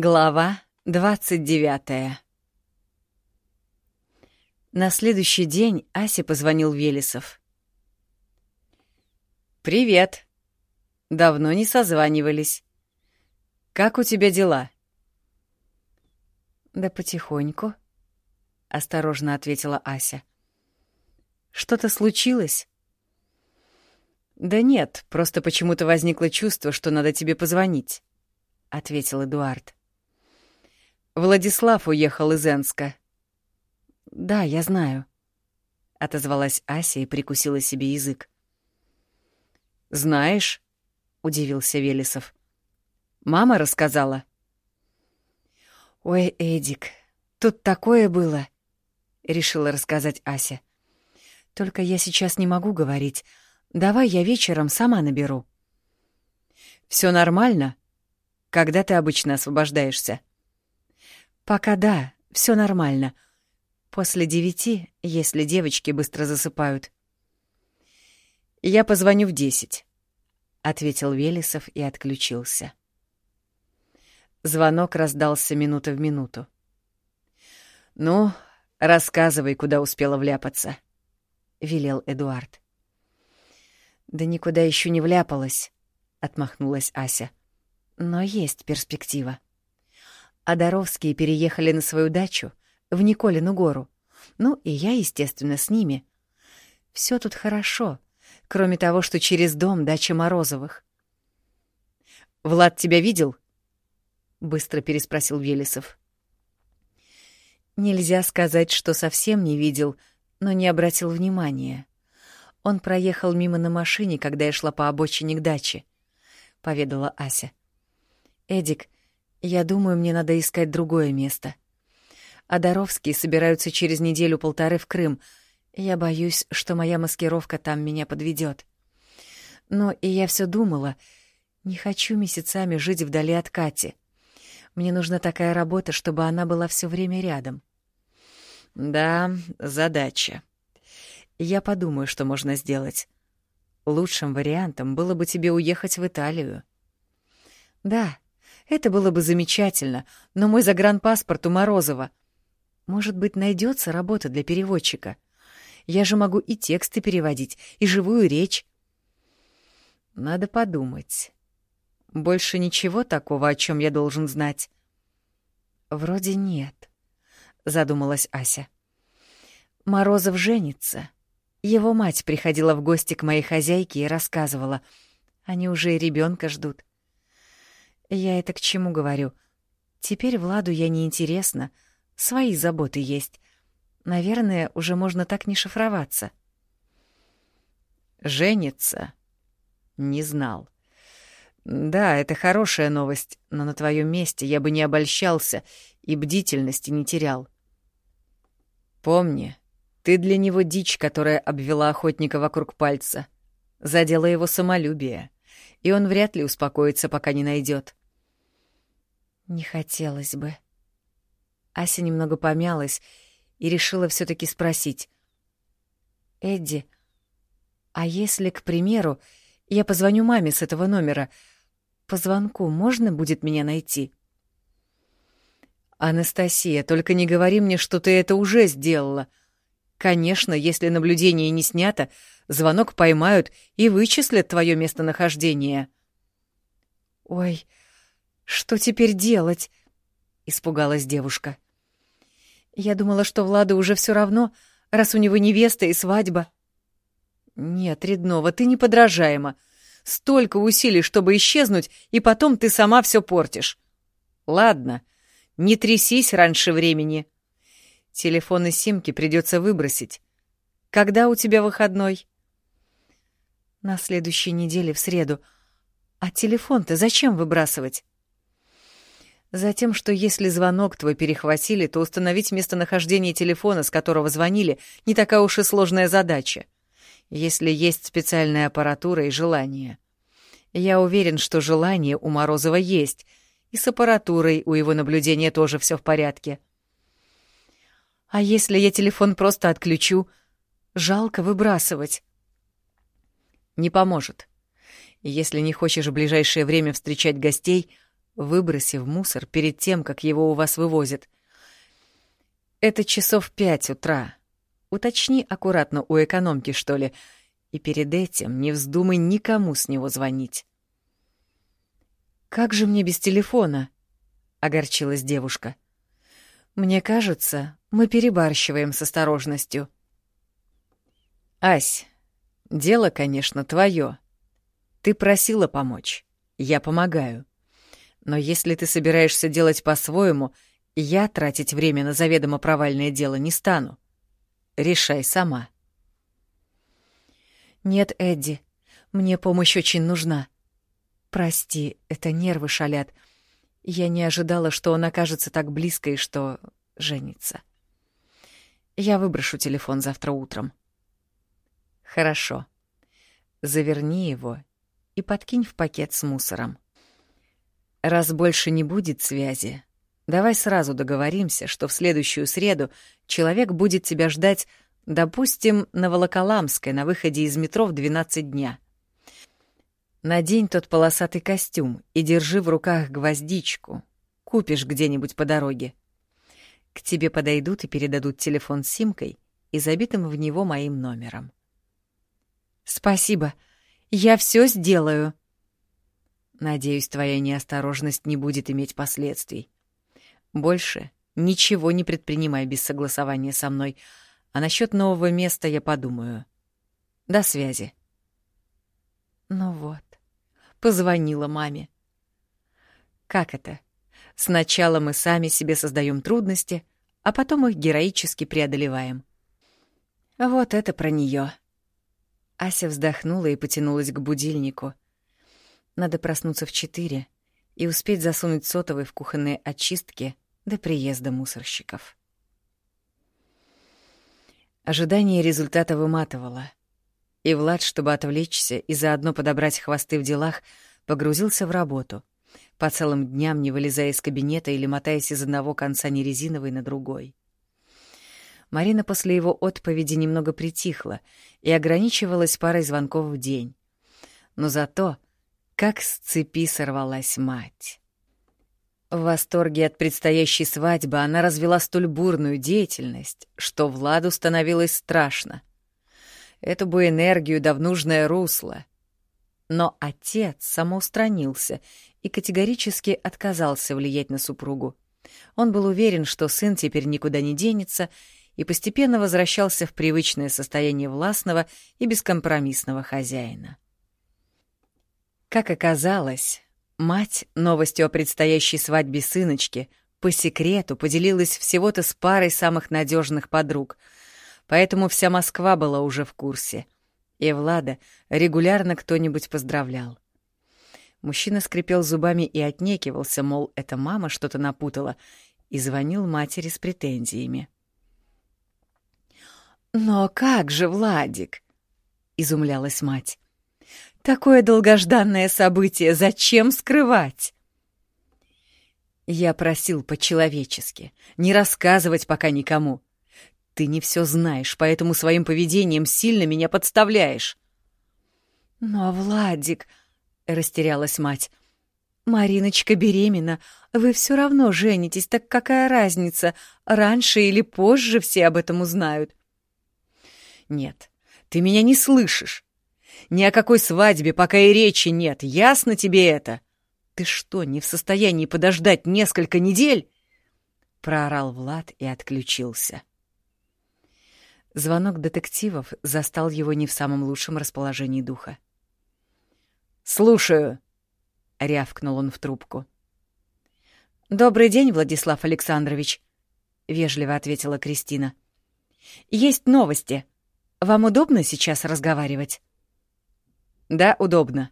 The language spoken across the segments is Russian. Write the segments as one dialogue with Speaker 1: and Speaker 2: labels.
Speaker 1: Глава 29 На следующий день Асе позвонил Велесов. «Привет. Давно не созванивались. Как у тебя дела?»
Speaker 2: «Да потихоньку», — осторожно ответила Ася. «Что-то случилось?»
Speaker 1: «Да нет, просто почему-то возникло чувство, что надо тебе позвонить», — ответил Эдуард. Владислав уехал из Энска.
Speaker 2: Да, я знаю, отозвалась Ася и прикусила себе язык.
Speaker 1: Знаешь? удивился Велесов. Мама рассказала.
Speaker 2: Ой, Эдик, тут такое было, решила рассказать Ася. Только я сейчас не могу говорить. Давай я вечером сама наберу.
Speaker 1: Все нормально? Когда ты обычно освобождаешься?
Speaker 2: Пока да, все нормально. После девяти, если девочки быстро засыпают.
Speaker 1: Я позвоню в десять, ответил Велесов и отключился. Звонок раздался минута в минуту. Ну, рассказывай, куда успела вляпаться, велел Эдуард.
Speaker 2: Да никуда еще не вляпалась, отмахнулась Ася. Но есть перспектива. А Доровские переехали на свою дачу в Николину гору. Ну, и я, естественно, с ними. Все тут хорошо, кроме того, что через дом дача Морозовых.
Speaker 1: «Влад тебя видел?» — быстро переспросил Велесов.
Speaker 2: Нельзя сказать, что совсем не видел, но не обратил внимания. Он проехал мимо на машине, когда я шла по обочине к даче, — поведала Ася. «Эдик, я думаю, мне надо искать другое место. А Доровские собираются через неделю-полторы в Крым. Я боюсь, что моя маскировка там меня подведет. Но и я все думала, не хочу месяцами жить вдали от Кати. Мне нужна такая работа, чтобы она была все время рядом.
Speaker 1: Да, задача. Я подумаю, что можно сделать. Лучшим вариантом было бы тебе уехать в Италию.
Speaker 2: Да, это было бы замечательно, но мой загранпаспорт у Морозова. Может быть, найдется работа для переводчика. Я же могу и тексты переводить, и живую речь.
Speaker 1: Надо подумать. Больше ничего такого, о чем я должен знать?
Speaker 2: Вроде нет, задумалась Ася. Морозов женится. Его мать приходила в гости к моей хозяйке и рассказывала. Они уже и ребенка ждут. Я это к чему говорю? Теперь Владу я не интересна. Свои заботы есть. Наверное, уже можно так не шифроваться.
Speaker 1: Женится? Не знал. Да, это хорошая новость, но на твоем месте я бы не обольщался и бдительности не терял. Помни, ты для него дичь, которая обвела охотника вокруг пальца. Задела его самолюбие, и он вряд ли успокоится, пока не найдет.
Speaker 2: Не хотелось бы. Ася немного помялась и решила все таки спросить. «Эдди, а если, к примеру, я позвоню маме с этого номера, по звонку можно будет меня найти?»
Speaker 1: «Анастасия, только не говори мне, что ты это уже сделала. Конечно, если наблюдение не снято, звонок поймают и вычислят твое местонахождение».
Speaker 2: «Ой, что теперь делать? испугалась девушка. Я думала, что Владу уже все равно, раз у него невеста и свадьба.
Speaker 1: Нет, Реднова, ты неподражаема. Столько усилий, чтобы исчезнуть, и потом ты сама все портишь. Ладно, не трясись раньше времени. Телефон и симки придется выбросить. Когда у тебя выходной?
Speaker 2: На следующей неделе в среду. А телефон-то зачем выбрасывать? Затем, что если звонок твой перехватили, то установить местонахождение телефона, с которого звонили, не такая уж и сложная задача. Если есть специальная аппаратура и желание. Я уверен, что желание у Морозова есть, и с аппаратурой у его наблюдения тоже все в порядке. А если я телефон просто отключу? Жалко выбрасывать.
Speaker 1: Не поможет. Если не хочешь в ближайшее время встречать гостей — выбросив мусор перед тем, как его у вас вывозят. Это часов пять утра. Уточни аккуратно у экономки, что ли, и перед этим не вздумай никому с него звонить. «Как же мне без телефона?» — огорчилась девушка. «Мне кажется, мы перебарщиваем с осторожностью». «Ась, дело, конечно, твое. Ты просила помочь. Я помогаю. Но если ты собираешься делать по-своему, я тратить время на заведомо провальное дело не стану. Решай сама».
Speaker 2: «Нет, Эдди, мне помощь очень нужна. Прости, это нервы шалят. Я не ожидала, что он окажется так близко и что женится. Я выброшу телефон завтра утром».
Speaker 1: «Хорошо. Заверни его и подкинь в пакет с мусором. Раз больше не будет связи, давай сразу договоримся, что в следующую среду человек будет тебя ждать, допустим, на Волоколамской на выходе из метро в 12 дня. Надень тот полосатый костюм и держи в руках гвоздичку. Купишь где-нибудь по дороге. К тебе подойдут и передадут телефон с симкой и забитым в него моим номером.
Speaker 2: «Спасибо. Я все сделаю»,
Speaker 1: Надеюсь, твоя неосторожность не будет иметь последствий. Больше ничего не предпринимай без согласования со мной, а насчет нового места я подумаю. До связи.
Speaker 2: Ну вот, позвонила маме.
Speaker 1: Как это? Сначала мы сами себе создаем трудности, а потом их героически преодолеваем. Вот это про нее. Ася вздохнула и потянулась к будильнику — надо проснуться в четыре и успеть засунуть сотовый в кухонные очистки до приезда мусорщиков. Ожидание результата выматывало. И Влад, чтобы отвлечься и заодно подобрать хвосты в делах, погрузился в работу, по целым дням не вылезая из кабинета или мотаясь из одного конца нерезиновой на другой. Марина после его отповеди немного притихла и ограничивалась парой звонков в день. Но зато как с цепи сорвалась мать. В восторге от предстоящей свадьбы она развела столь бурную деятельность, что Владу становилось страшно. Эту бы энергию да в нужное русло. Но отец самоустранился и категорически отказался влиять на супругу. Он был уверен, что сын теперь никуда не денется, и постепенно возвращался в привычное состояние властного и бескомпромиссного хозяина. Как оказалось, мать новостью о предстоящей свадьбе сыночки по секрету поделилась всего-то с парой самых надежных подруг, поэтому вся Москва была уже в курсе, и Влада регулярно кто-нибудь поздравлял. Мужчина скрипел зубами и отнекивался, мол, эта мама что-то напутала, и звонил матери с претензиями. «Но как же, Владик?» — изумлялась мать. Такое долгожданное событие зачем скрывать? Я просил по-человечески, не рассказывать пока никому. Ты не все знаешь, поэтому своим поведением сильно меня подставляешь. Но, Владик, растерялась мать, Мариночка беременна, вы все равно женитесь, так какая разница, раньше или позже все об этом узнают? Нет, ты меня не слышишь. Ни о какой свадьбе пока и речи нет, ясно тебе это? Ты что, не в состоянии подождать несколько недель? Проорал Влад и отключился. Звонок детективов застал его не в самом лучшем расположении духа. «Слушаю», — рявкнул он в трубку. «Добрый день, Владислав Александрович», — вежливо ответила Кристина. «Есть новости. Вам удобно сейчас разговаривать?» Да, удобно.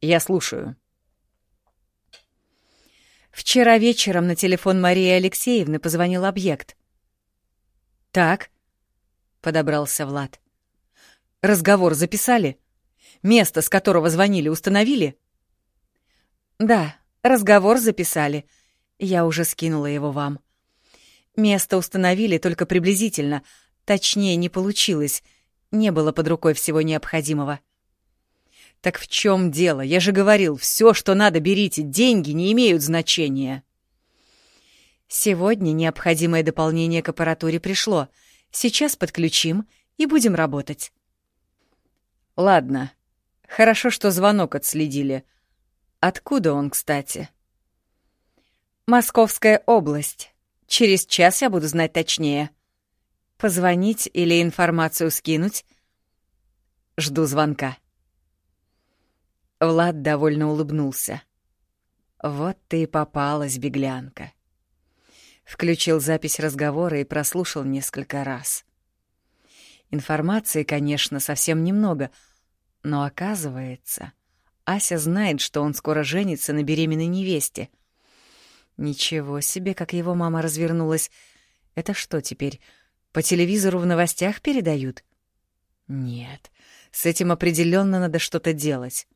Speaker 1: Я слушаю. Вчера вечером на телефон Марии Алексеевны позвонил объект. Так, подобрался Влад. Разговор записали? Место, с которого звонили, установили? Да, разговор записали. Я уже скинула его вам. Место установили только приблизительно. Точнее, не получилось. Не было под рукой всего необходимого. Так в чем дело? Я же говорил, все, что надо, берите, деньги не имеют значения.
Speaker 2: Сегодня необходимое дополнение к аппаратуре пришло. Сейчас подключим и будем работать.
Speaker 1: Ладно. Хорошо, что звонок отследили. Откуда он, кстати?
Speaker 2: Московская область. Через час я буду знать точнее. Позвонить или информацию скинуть?
Speaker 1: Жду звонка. Влад довольно улыбнулся. Вот ты и попалась, беглянка. Включил запись разговора и прослушал несколько раз. Информации, конечно, совсем немного, но оказывается, Ася знает, что он скоро женится на беременной невесте. Ничего себе, как его мама развернулась. Это что теперь, по телевизору в новостях передают? Нет, с этим определенно надо что-то делать.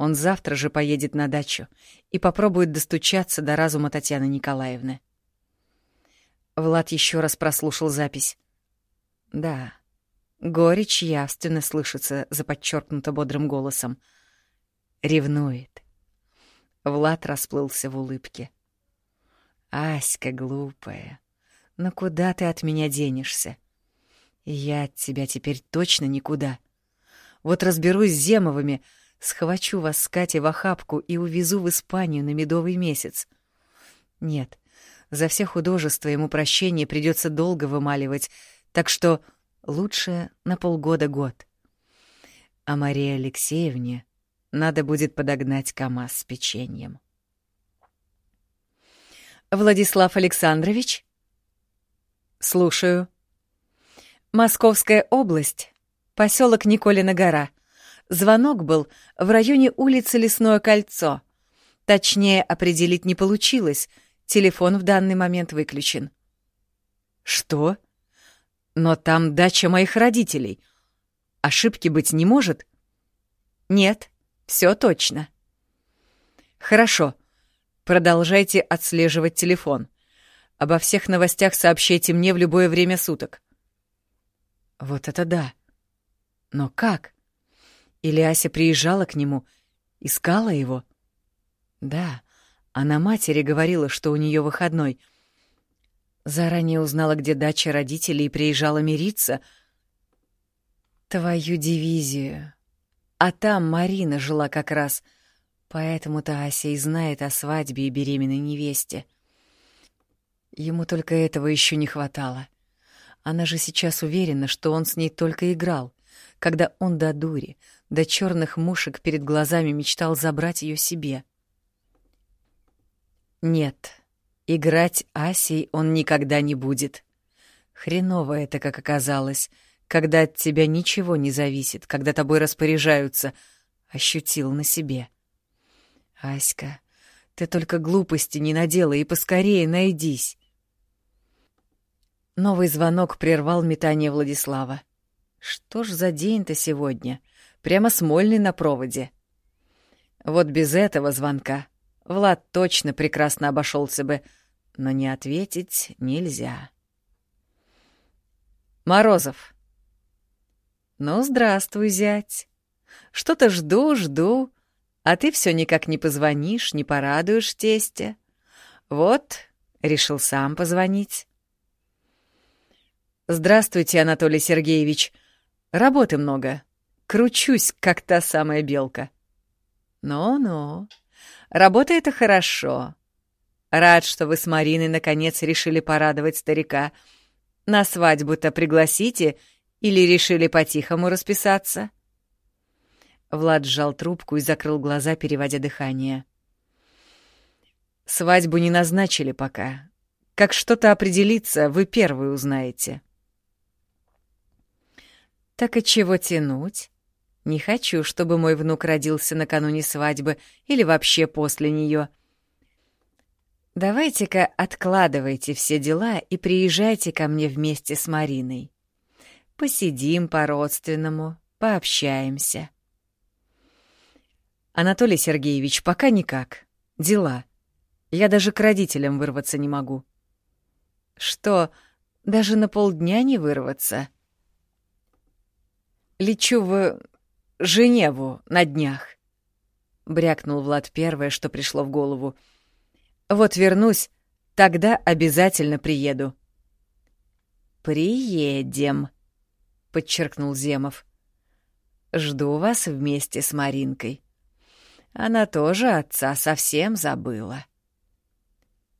Speaker 1: Он завтра же поедет на дачу и попробует достучаться до разума Татьяны Николаевны. Влад еще раз прослушал запись. Да, горечь явственно слышится за подчеркнуто бодрым голосом. Ревнует. Влад расплылся в улыбке. «Аська глупая, но куда ты от меня денешься? Я от тебя теперь точно никуда. Вот разберусь с Земовыми, схвачу вас с Катей в охапку и увезу в Испанию на медовый месяц. Нет, за все художества ему прощение придется долго вымаливать, так что лучше на полгода-год. А Марии Алексеевне надо будет подогнать КамАЗ с печеньем.
Speaker 2: «Владислав Александрович?»
Speaker 1: «Слушаю».
Speaker 2: «Московская область, поселок Николина гора. Звонок был в районе улицы Лесное кольцо. Точнее определить не получилось — Телефон в данный момент выключен.
Speaker 1: Что? Но там дача моих родителей. Ошибки быть не может?
Speaker 2: Нет, все точно.
Speaker 1: Хорошо. Продолжайте отслеживать телефон. Обо всех новостях сообщайте мне в любое время суток. Вот это да. Но как? Или Ася приезжала к нему, искала его? Да, она матери говорила, что у нее выходной. Заранее узнала, где дача родителей, и приезжала мириться. Твою дивизию. А там Марина жила как раз. Поэтому-то Ася и знает о свадьбе и беременной невесте. Ему только этого еще не хватало. Она же сейчас уверена, что он с ней только играл, когда он до дури, до черных мушек перед глазами мечтал забрать ее себе — нет, играть Асей он никогда не будет. Хреново это, как оказалось, когда от тебя ничего не зависит, когда тобой распоряжаются, ощутил на себе. Аська, ты только глупости не надела и поскорее найдись. Новый звонок прервал метание Владислава. Что ж за день-то сегодня? Прямо Смольный на проводе. Вот без этого звонка Влад точно прекрасно обошелся бы, но не ответить нельзя. Морозов. Ну, здравствуй, зять. Что-то жду, жду, а ты все никак не позвонишь, не порадуешь тестя. Вот, решил сам позвонить. Здравствуйте, Анатолий Сергеевич. Работы много. Кручусь, как та самая белка. Ну-ну. Это хорошо. Рад, что вы с Мариной наконец решили порадовать старика. На свадьбу-то пригласите или решили по-тихому расписаться?» Влад сжал трубку и закрыл глаза, переводя дыхание. «Свадьбу не назначили пока. Как что-то определится, вы первый узнаете». «Так и чего тянуть?» Не хочу, чтобы мой внук родился накануне свадьбы или вообще после нее. Давайте-ка откладывайте все дела и приезжайте ко мне вместе с Мариной. Посидим по-родственному, пообщаемся. Анатолий Сергеевич, пока никак. Дела. Я даже к родителям вырваться не могу. Что, даже на полдня не вырваться? Лечу в Женеву на днях», — брякнул Влад первое, что пришло в голову. «Вот вернусь, тогда обязательно приеду». «Приедем», — подчеркнул Земов. «Жду вас вместе с Маринкой. Она тоже отца совсем забыла».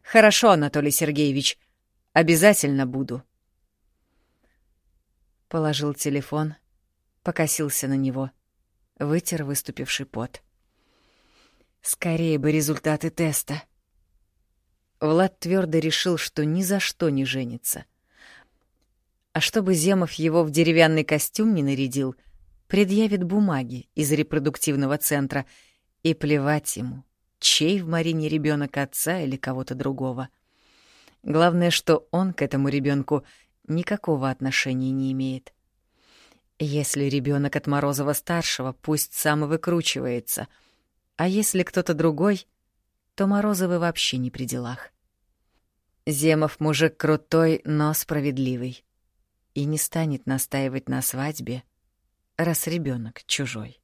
Speaker 1: «Хорошо, Анатолий Сергеевич, обязательно буду». Положил телефон, покосился на него, вытер выступивший пот. «Скорее бы результаты теста». Влад твердо решил, что ни за что не женится. А чтобы Земов его в деревянный костюм не нарядил, предъявит бумаги из репродуктивного центра, и плевать ему, чей в Марине ребенок отца или кого-то другого. Главное, что он к этому ребенку никакого отношения не имеет. Если ребенок от Морозова-старшего, пусть сам выкручивается, а если кто-то другой, то Морозовы вообще не при делах. Земов мужик крутой, но справедливый и не станет настаивать на свадьбе, раз ребенок чужой.